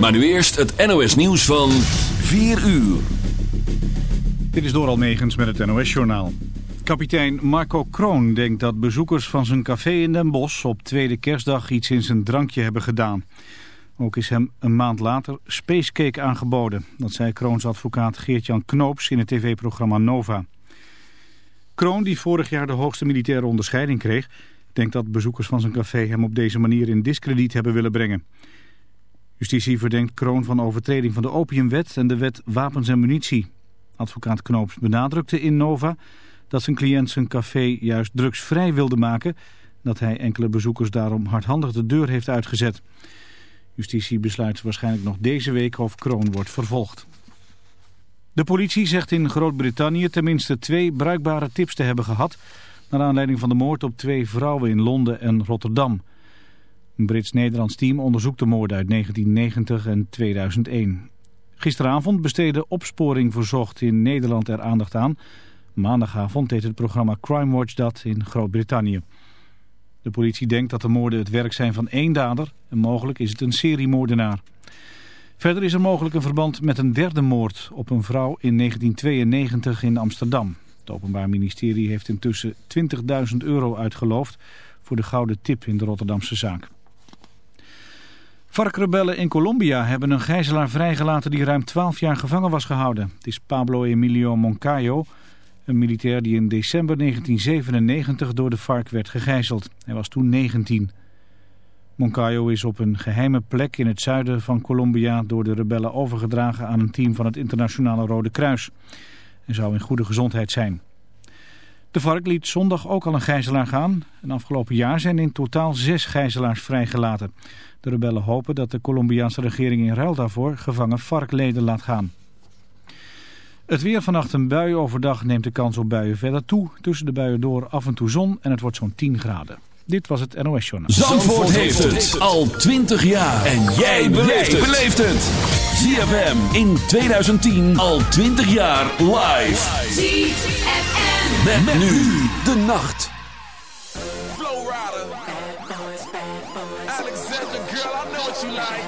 Maar nu eerst het NOS nieuws van 4 uur. Dit is door Almegens met het NOS-journaal. Kapitein Marco Kroon denkt dat bezoekers van zijn café in Den Bosch op tweede kerstdag iets in zijn drankje hebben gedaan. Ook is hem een maand later spacecake aangeboden. Dat zei Kroons advocaat Geert-Jan Knoops in het tv-programma Nova. Kroon, die vorig jaar de hoogste militaire onderscheiding kreeg... denkt dat bezoekers van zijn café hem op deze manier in discrediet hebben willen brengen. Justitie verdenkt Kroon van overtreding van de opiumwet en de wet wapens en munitie. Advocaat Knoops benadrukte in Nova dat zijn cliënt zijn café juist drugsvrij wilde maken... dat hij enkele bezoekers daarom hardhandig de deur heeft uitgezet... Justitie besluit waarschijnlijk nog deze week of Kroon wordt vervolgd. De politie zegt in Groot-Brittannië tenminste twee bruikbare tips te hebben gehad... naar aanleiding van de moord op twee vrouwen in Londen en Rotterdam. Een Brits-Nederlands team onderzoekt de moorden uit 1990 en 2001. Gisteravond besteedde Opsporing Verzocht in Nederland er aandacht aan. Maandagavond deed het programma Crime Watch dat in Groot-Brittannië. De politie denkt dat de moorden het werk zijn van één dader en mogelijk is het een seriemoordenaar. Verder is er mogelijk een verband met een derde moord op een vrouw in 1992 in Amsterdam. Het Openbaar Ministerie heeft intussen 20.000 euro uitgeloofd voor de gouden tip in de Rotterdamse zaak. Varkrebellen in Colombia hebben een gijzelaar vrijgelaten die ruim 12 jaar gevangen was gehouden. Het is Pablo Emilio Moncayo, een militair die in december 1997 door de FARC werd gegijzeld. Hij was toen 19. Moncayo is op een geheime plek in het zuiden van Colombia door de rebellen overgedragen aan een team van het Internationale Rode Kruis. Hij zou in goede gezondheid zijn. De FARC liet zondag ook al een gijzelaar gaan. En afgelopen jaar zijn in totaal zes gijzelaars vrijgelaten. De rebellen hopen dat de Colombiaanse regering in ruil daarvoor gevangen FARC-leden laat gaan. Het weer vannacht een bui. Overdag neemt de kans op buien verder toe. Tussen de buien door af en toe zon en het wordt zo'n 10 graden. Dit was het NOS Journaal. Zandvoort, heeft het al 20 jaar. En jij beleeft het. ZFM in 2010 al 20 jaar live. ZFM. Met, nu de nacht. Flow Rider. Alexander, girl, I know what you like.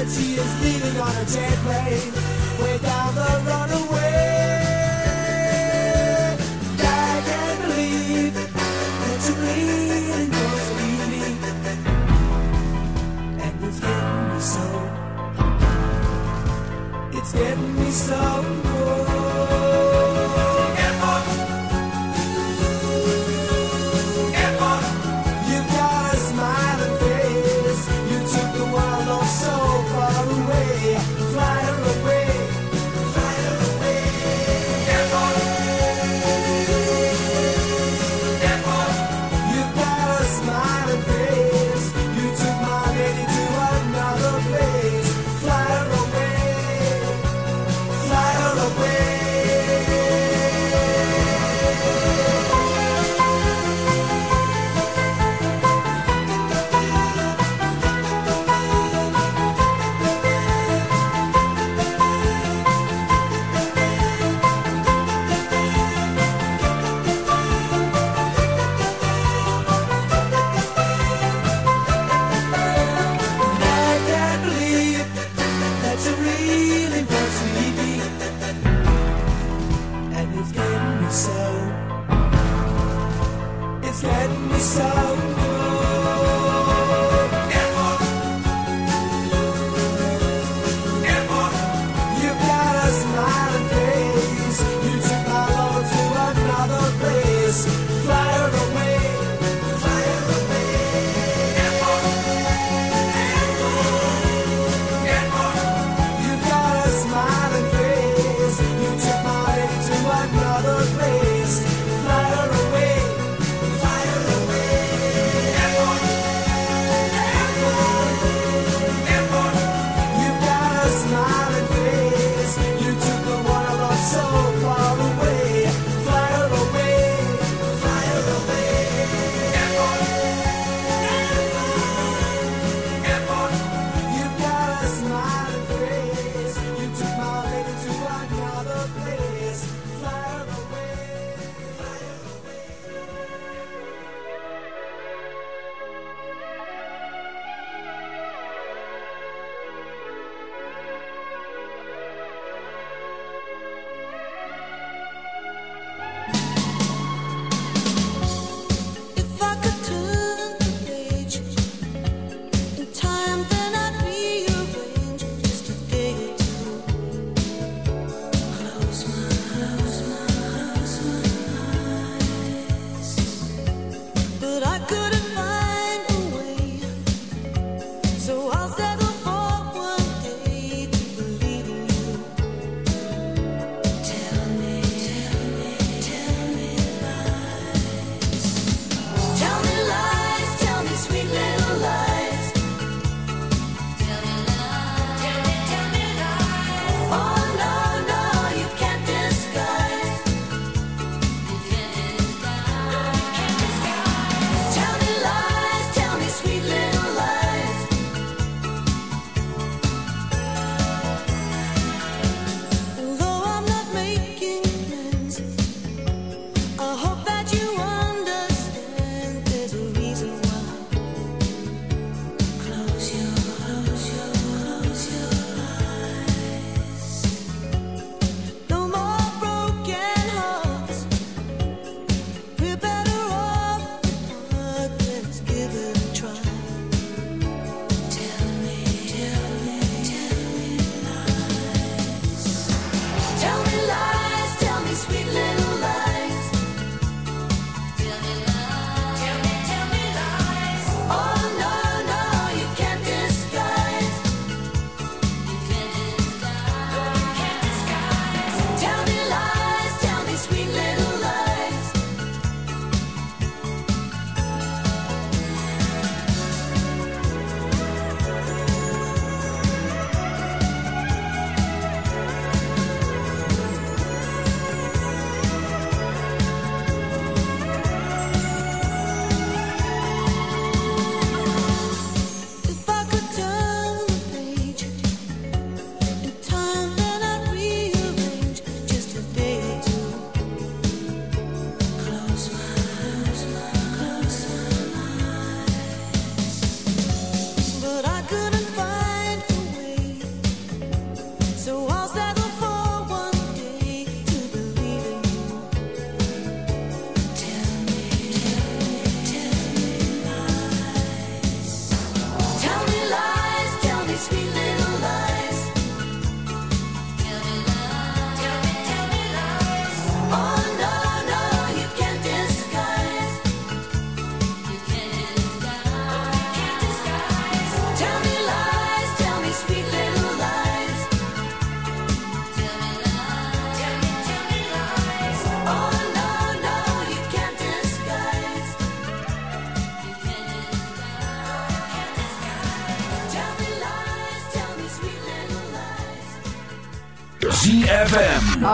that she is leaving on a jet plane. Way down the runaway.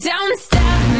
Don't stop,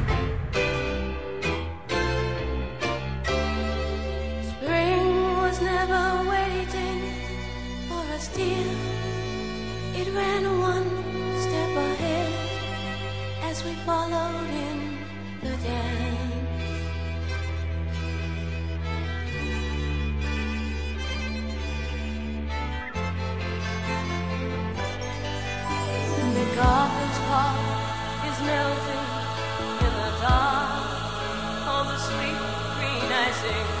sing.